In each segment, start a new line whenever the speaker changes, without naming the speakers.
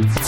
Thank you.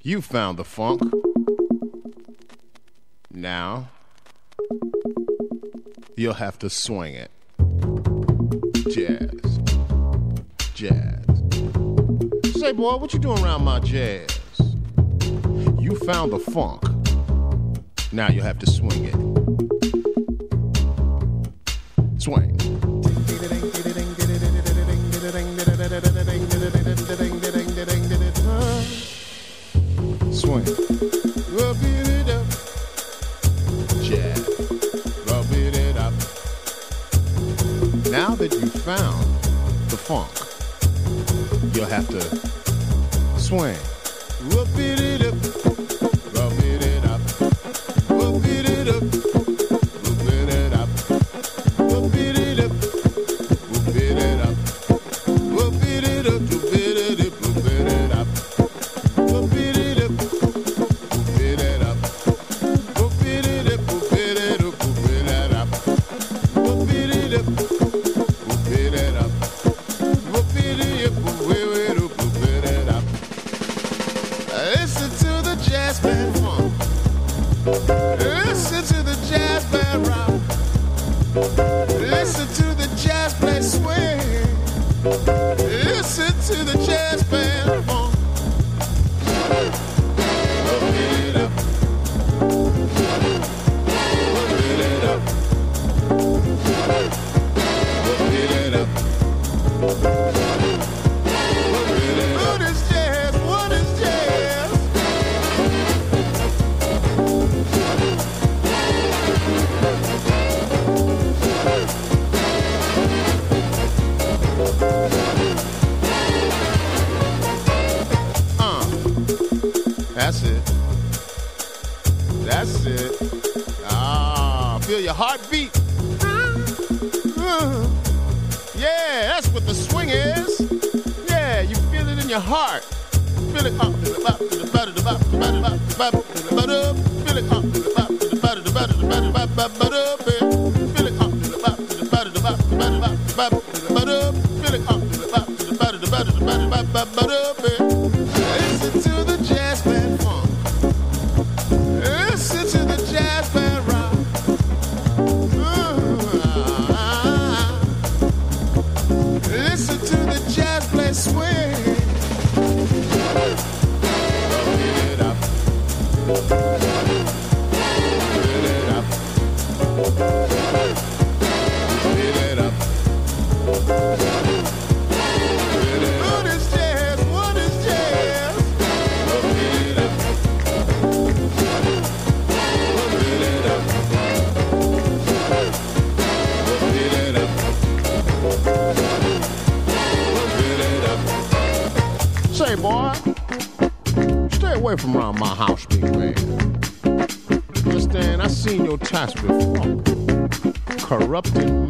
You found the funk. Now, you'll have to swing it. Jazz. Jazz. Say, boy, what you doing around my jazz? You found the funk. Now you'll have to swing it. Swing. Swing. It up. Rub it up. Now that you found the funk, you'll have to swing. corrupt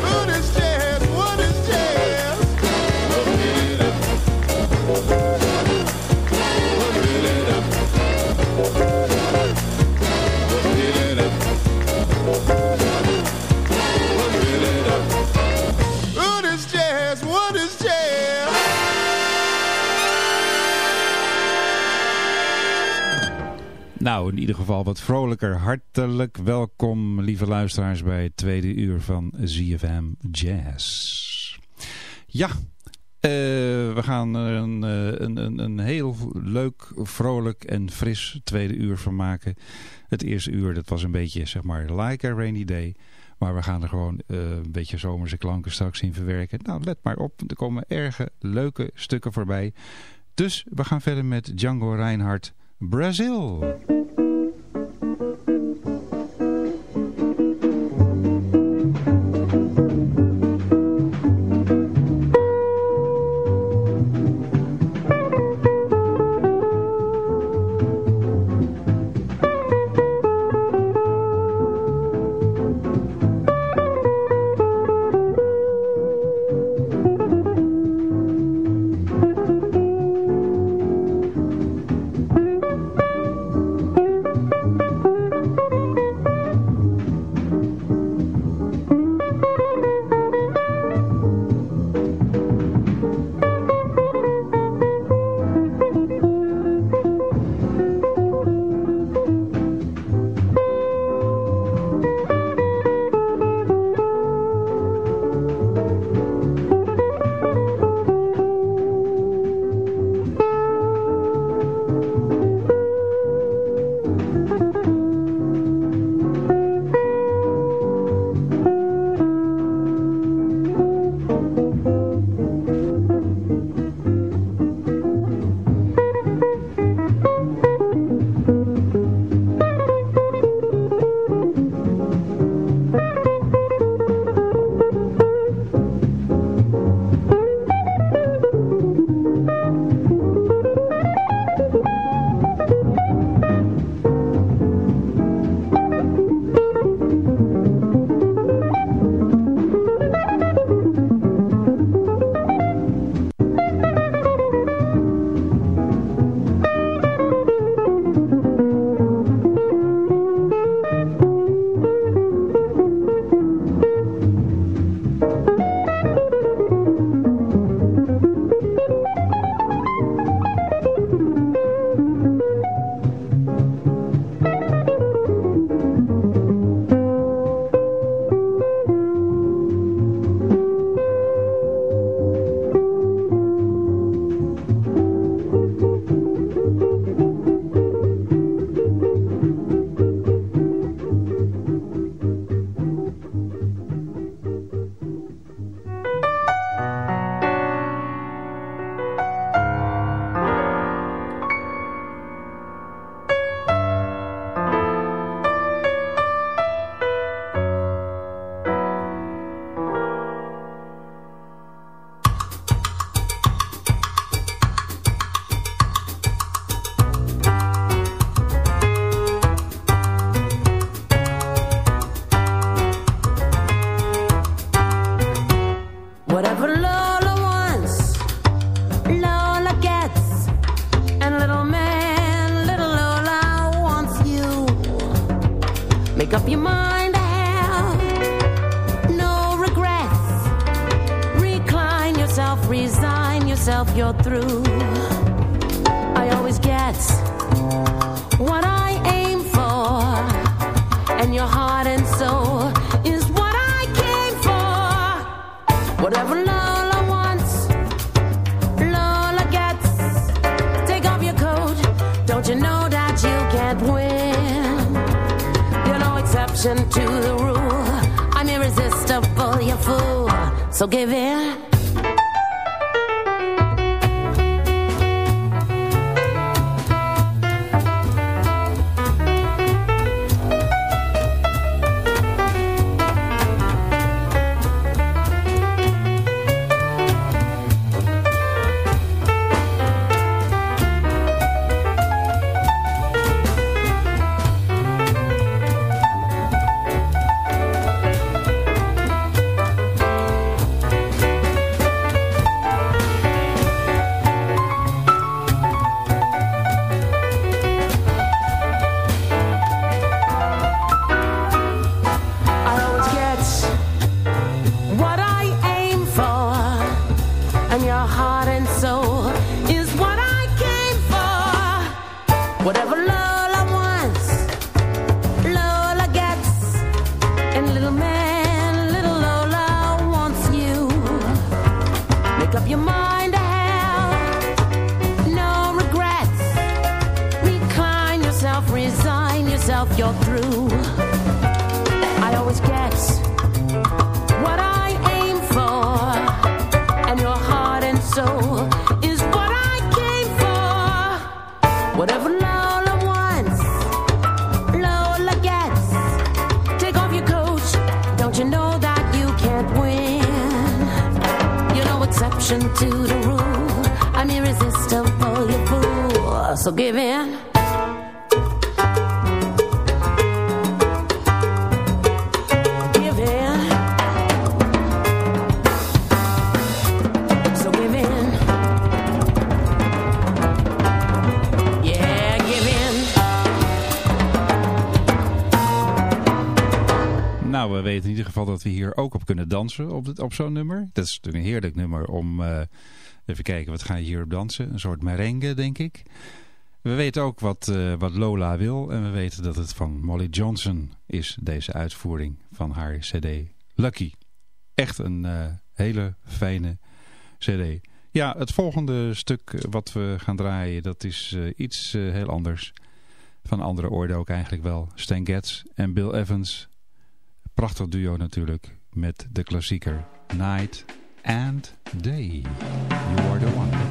But it's
Nou, in ieder geval wat vrolijker. Hartelijk welkom, lieve luisteraars, bij het tweede uur van ZFM Jazz. Ja, eh, we gaan er eh, een, een, een heel leuk, vrolijk en fris tweede uur van maken. Het eerste uur, dat was een beetje, zeg maar, like a rainy day... Maar we gaan er gewoon eh, een beetje zomerse klanken straks in verwerken. Nou, let maar op. Er komen erge leuke stukken voorbij. Dus we gaan verder met Django Reinhardt. Brazil.
Yourself, you're through. I always get what I aim for, and your heart and soul is what I came for. Whatever Lola wants, Lola gets. Take off your coat, don't you know that you can't win? You're no exception to the rule. I'm irresistible, you fool. So give in.
We weten in ieder geval dat we hier ook op kunnen dansen op, op zo'n nummer. Dat is natuurlijk een heerlijk nummer om... eh, even kijken, wat ga je hier op dansen? Een soort merengue, denk ik. We weten ook wat, eh, wat Lola wil. En we weten dat het van Molly Johnson is, deze uitvoering van haar cd Lucky. Echt een eh, hele fijne cd. Ja, het volgende stuk wat we gaan draaien, dat is iets heel anders. Van andere orde ook eigenlijk wel. Stan Getz en Bill Evans. Prachtig duo natuurlijk met de klassieker Night and Day. You are the one.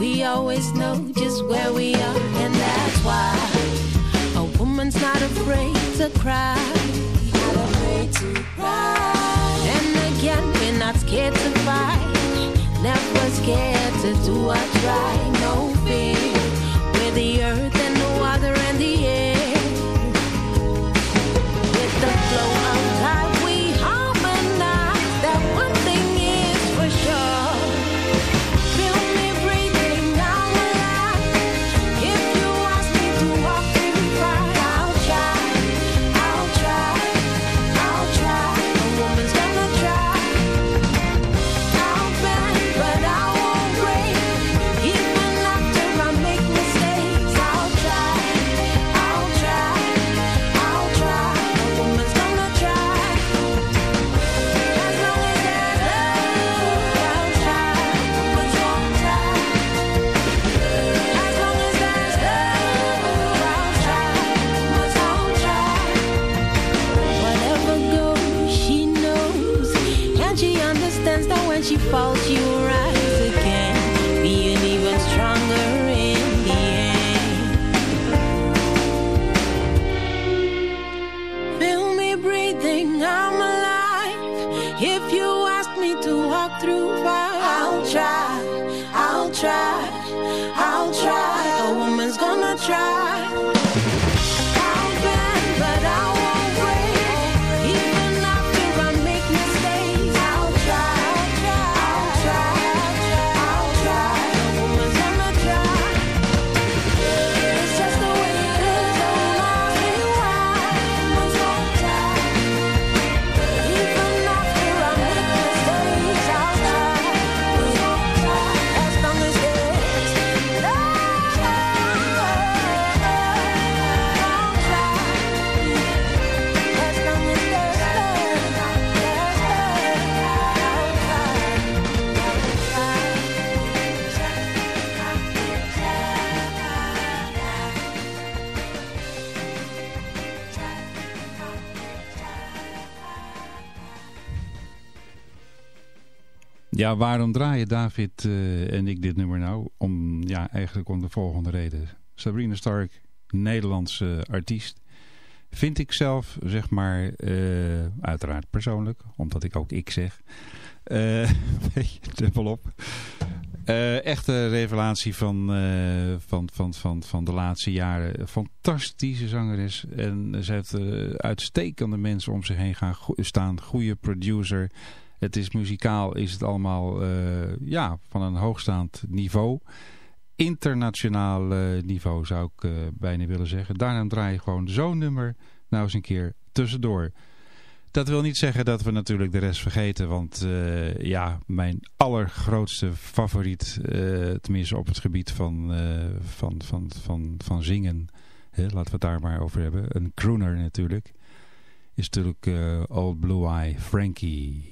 We always know just where we are, and that's why a woman's not afraid to cry. Not afraid to cry. And again, we're not scared to fight. Never scared to do or try.
Ja, waarom draaien David eh, en ik dit nummer nou? Om, ja, eigenlijk om de volgende reden. Sabrina Stark, Nederlandse artiest. Vind ik zelf, zeg maar, eh, uiteraard persoonlijk, omdat ik ook ik zeg. eh beetje dubbelop. Eh echte revelatie van, eh, van, van, van, van de laatste jaren. Fantastische zangeres. En ze heeft eh, uitstekende mensen om zich heen gaan staan. Goede producer. Het is muzikaal, is het allemaal eh, ja, van een hoogstaand niveau. Internationaal eh, niveau zou ik eh, bijna willen zeggen. Daarom draai je gewoon zo'n nummer nou eens een keer tussendoor. Dat wil niet zeggen dat we natuurlijk de rest vergeten. Want ja, mijn allergrootste favoriet, tenminste op het gebied van, van, van, van, van zingen. Hè, laten we het daar maar over hebben. Een crooner natuurlijk. Is natuurlijk Old Blue Eye Frankie.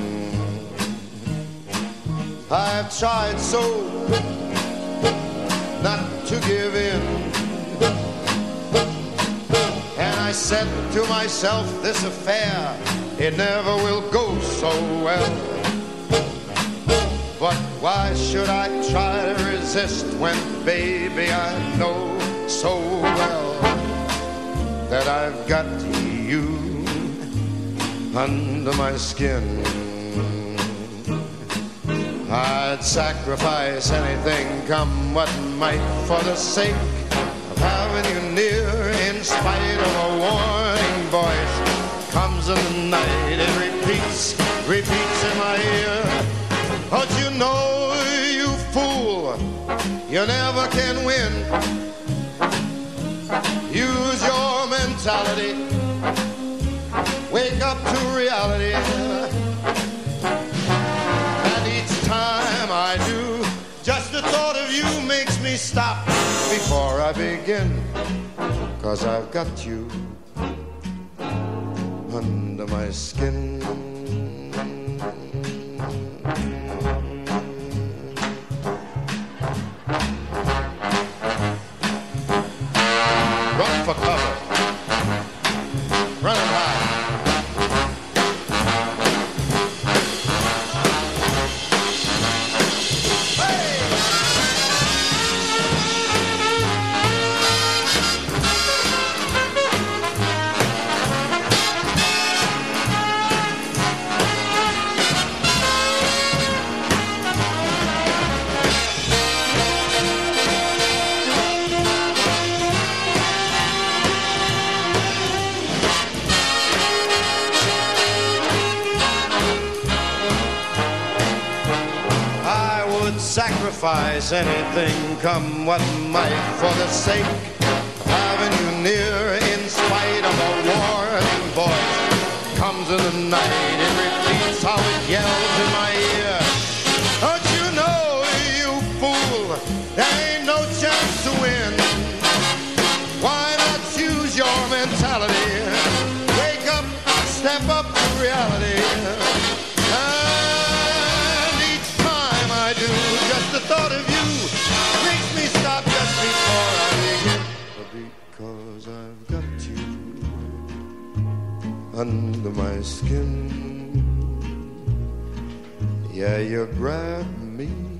I've tried so not to give in. And I said to myself, this affair, it never will go so well. But why should I try to resist when, baby, I know so well that I've got you under my skin. I'd sacrifice anything, come what might, for the sake of having you near. In spite of a warning voice, comes in the night, it repeats, repeats in my ear. But you know, begin. Cause I've got you under my skin. Run for cover. Anything, come what might, for the sake of having you near. In spite of a warning voice, comes in the night. It repeats how it yells under my skin. Yeah, you grab me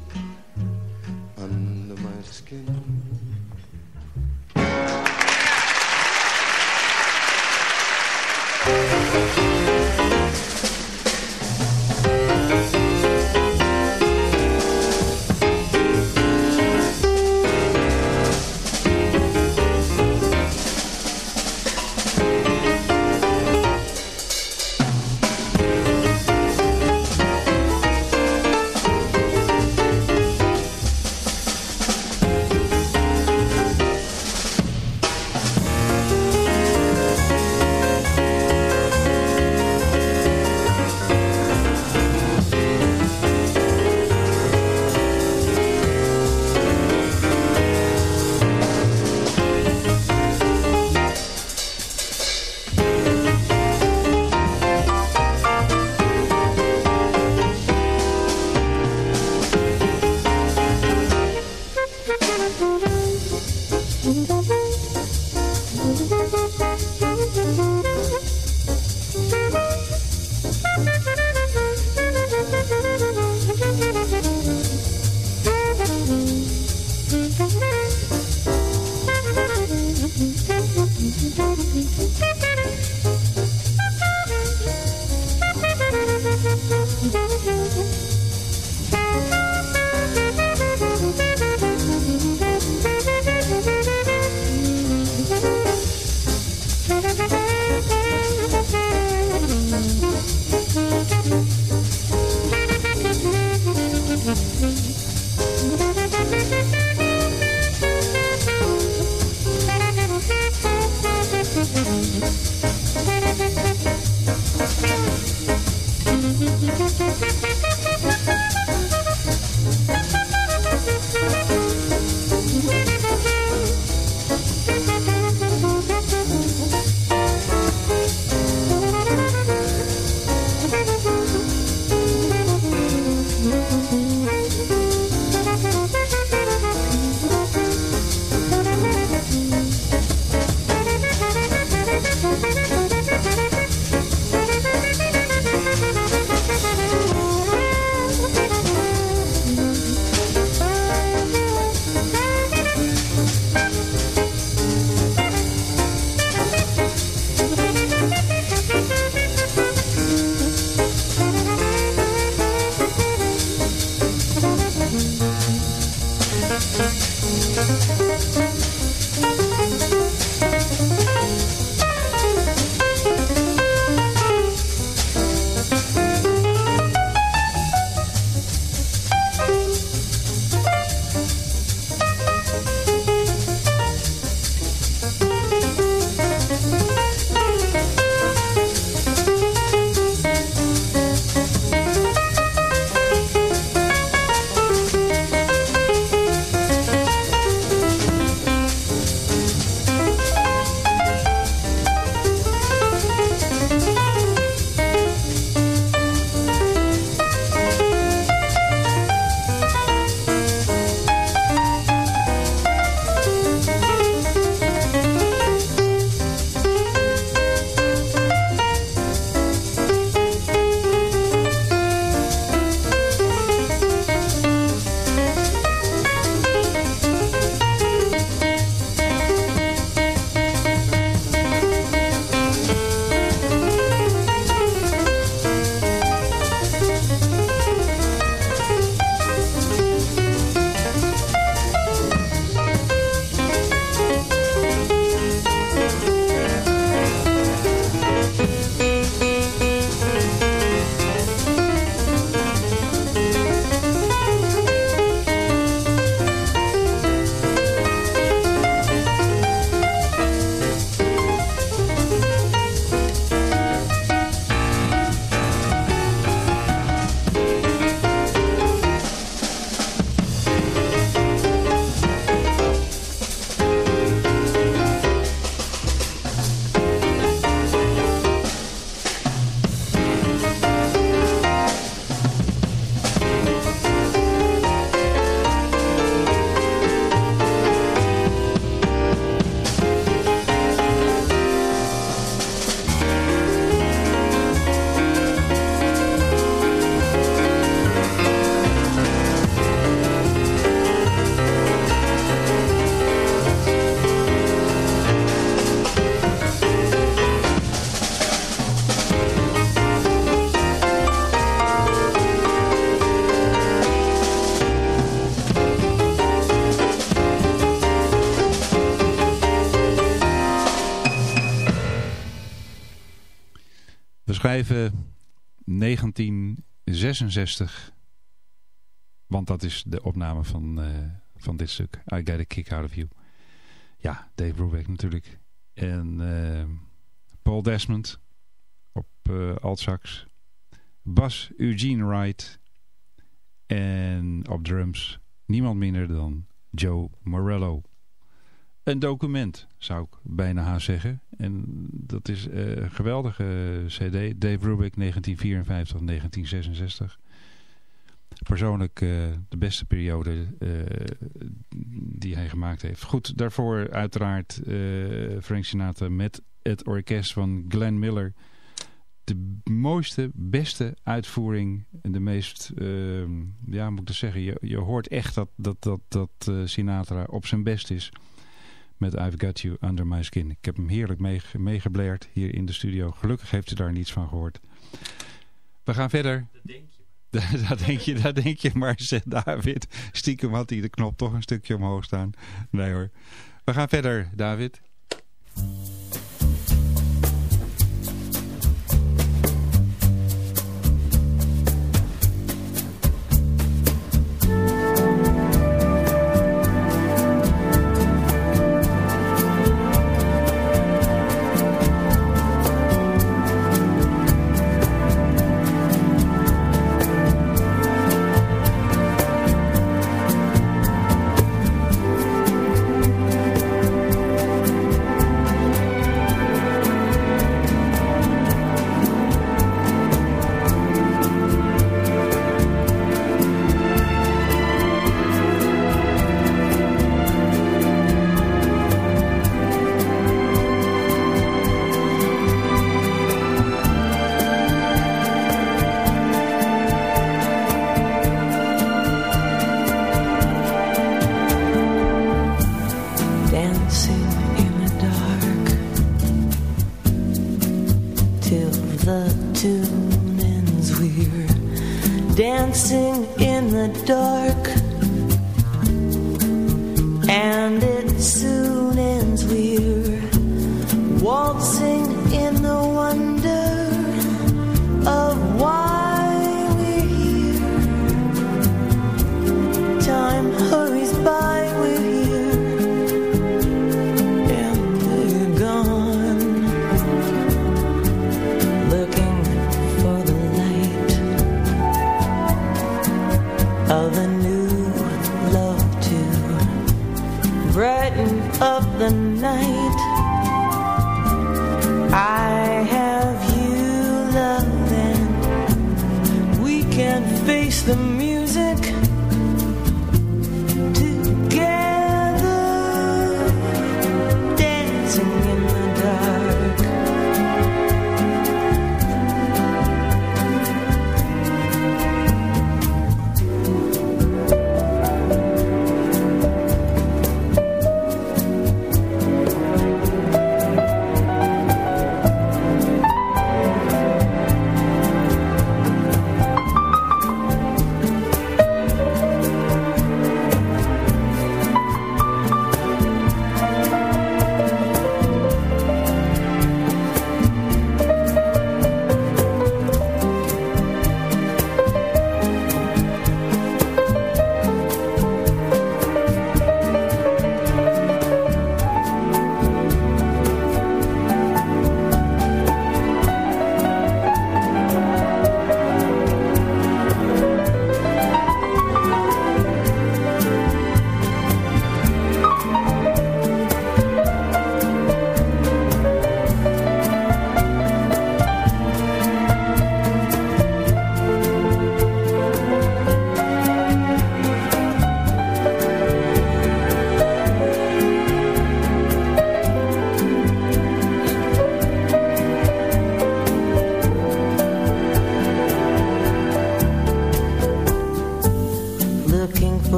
Schrijven 1966. Want dat is de opname van, uh, van dit stuk. I Get a Kick Out of You. Ja, Dave Brubeck natuurlijk. En uh, Paul Desmond op uh, altsax. Bas Eugene Wright. En op drums niemand minder dan Joe Morello. Een document, zou ik bijna haast zeggen. En dat is een geweldige cd. Dave Brubeck 1954-1966. Persoonlijk uh, de beste periode die hij gemaakt heeft. Goed, daarvoor uiteraard Frank Sinatra met het orkest van Glenn Miller. De mooiste, beste uitvoering. En de meest, ja moet ik dus zeggen, je, je hoort echt dat, dat, dat, dat Sinatra op zijn best is met I've Got You Under My Skin. Ik heb hem heerlijk meegebleerd hier in de studio. Gelukkig heeft u daar niets van gehoord. We gaan verder. Dat denk je. dat, denk je, dat denk je maar, zegt David. Stiekem had hij de knop toch een stukje omhoog staan. Nee hoor. We gaan verder, David.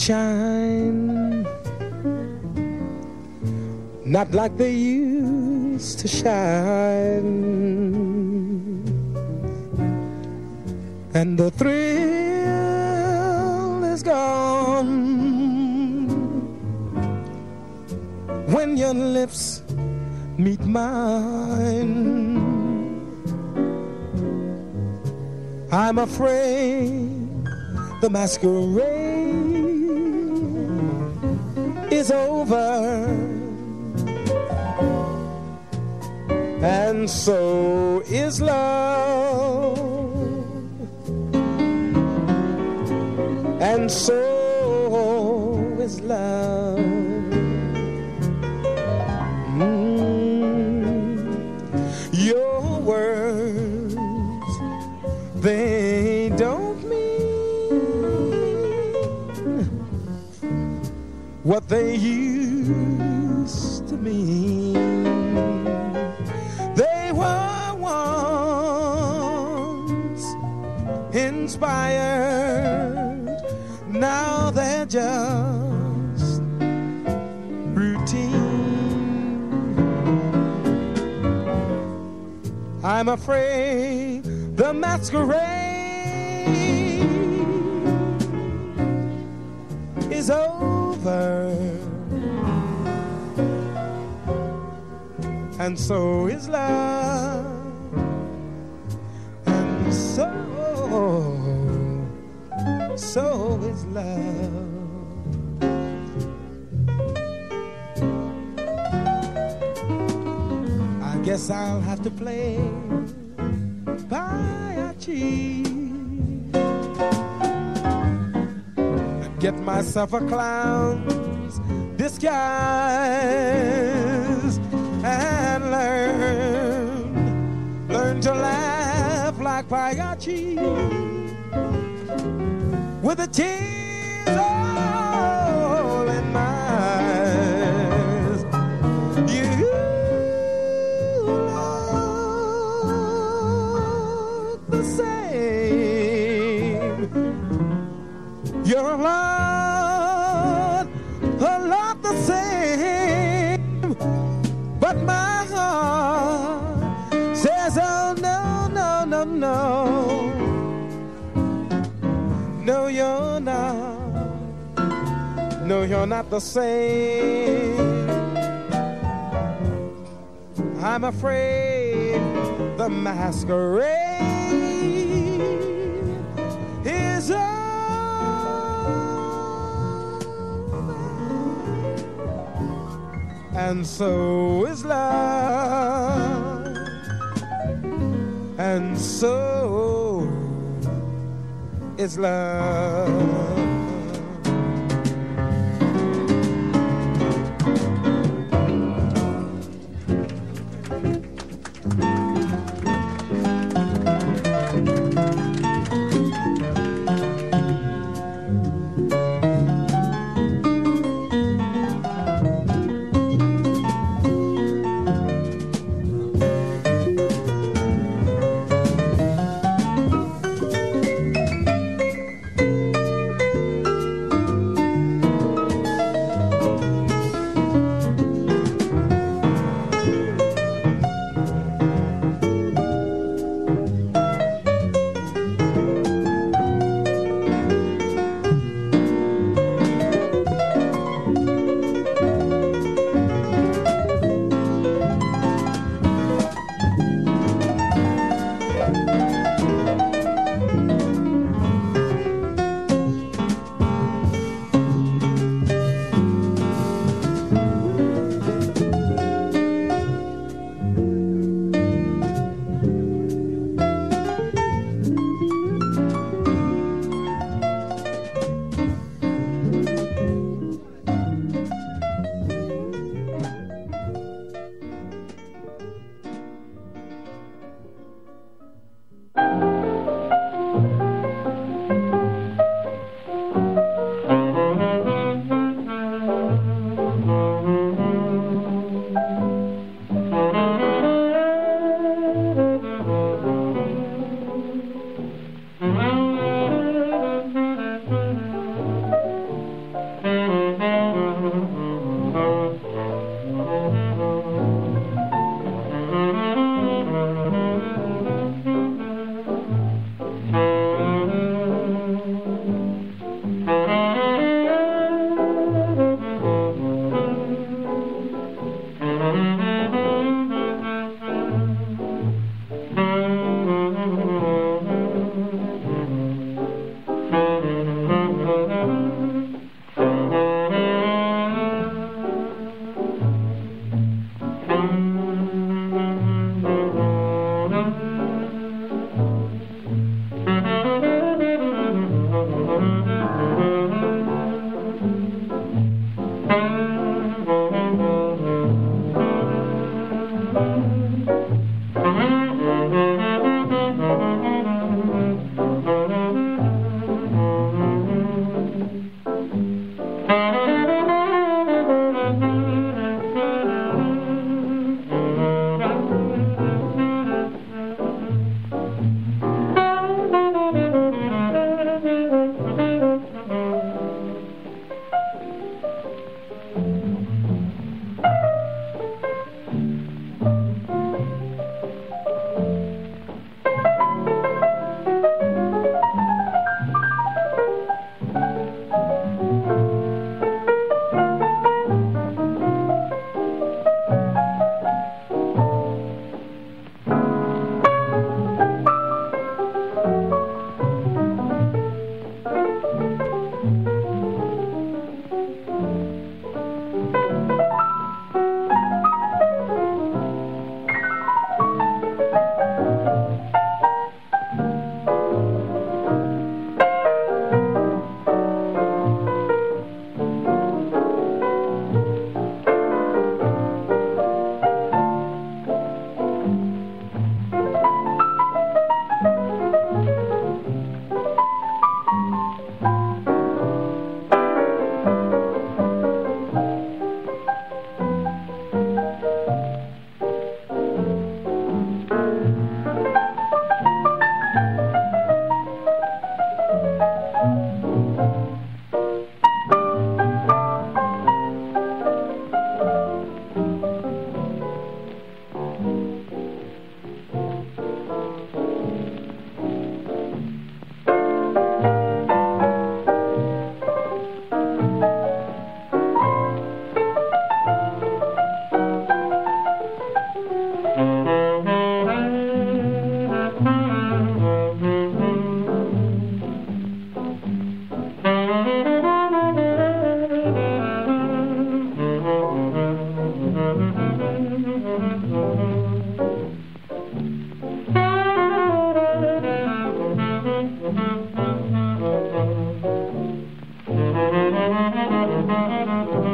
Shine not like they used to shine. And the thrill is gone. When your lips meet mine I'm afraid the masquerade and so is love. And so is love. Mm. your words they don't mean what they used mean. They were once inspired, now they're just routine. I'm afraid the masquerade is over. And so is love. And so, so is love. I guess I'll have to play Payachi. Get myself a clown's disguise Payachi with the tears all in my eyes. You look the same. You're a lot, a lot the same. But my heart says, oh no, no, you're not. No, you're not the same. I'm afraid the masquerade is over. And so is love. And so is love.
Música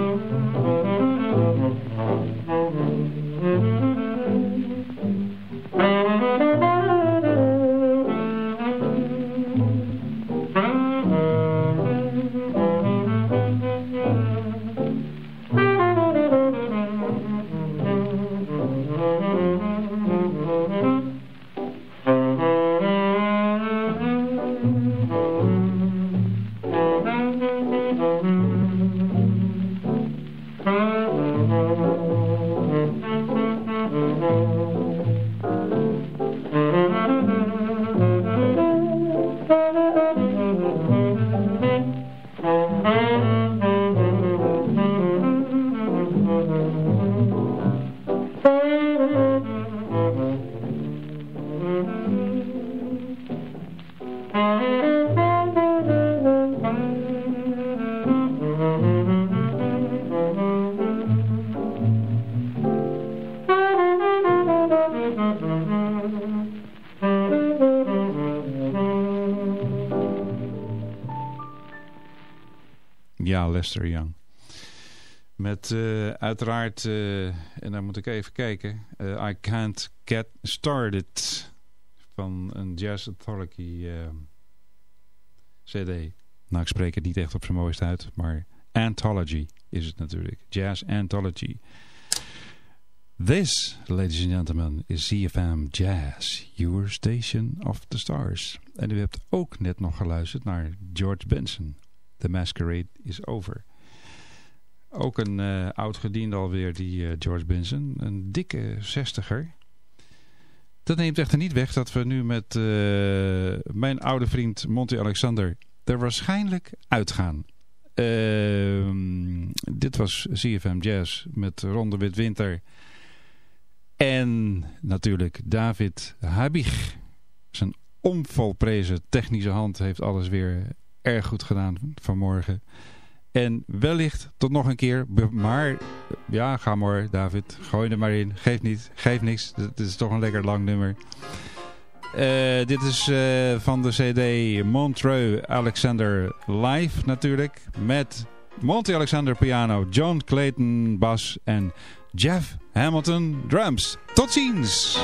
Lester Young. Met uh, uiteraard, uh, en dan moet ik even kijken, uh, I Can't Get Started van een Jazz Authority CD. Nou, ik spreek het niet echt op zijn mooist uit, maar Anthology is het natuurlijk. Jazz Anthology. This, ladies and gentlemen, is CFM Jazz, your station of the stars. En u hebt ook net nog geluisterd naar George Benson. The Masquerade is Over. Ook een uh, oud gediende alweer, die uh, George Benson. Een dikke zestiger. Dat neemt echter niet weg dat we nu met uh, mijn oude vriend Monty Alexander er waarschijnlijk uitgaan. Ehm, dit was CFM Jazz met Ronde Witwinter. En natuurlijk David Habig. Zijn onvolprezen technische hand heeft alles weer erg goed gedaan vanmorgen. En wellicht tot nog een keer. Maar ja, ga maar David. Gooi er maar in. Geef niet. Geef niks. Het is toch een lekker lang nummer. Uh, dit is uh, van de cd Montreux Alexander Live natuurlijk. Met Monty Alexander piano, John Clayton bas en Jeff Hamilton drums. Tot ziens!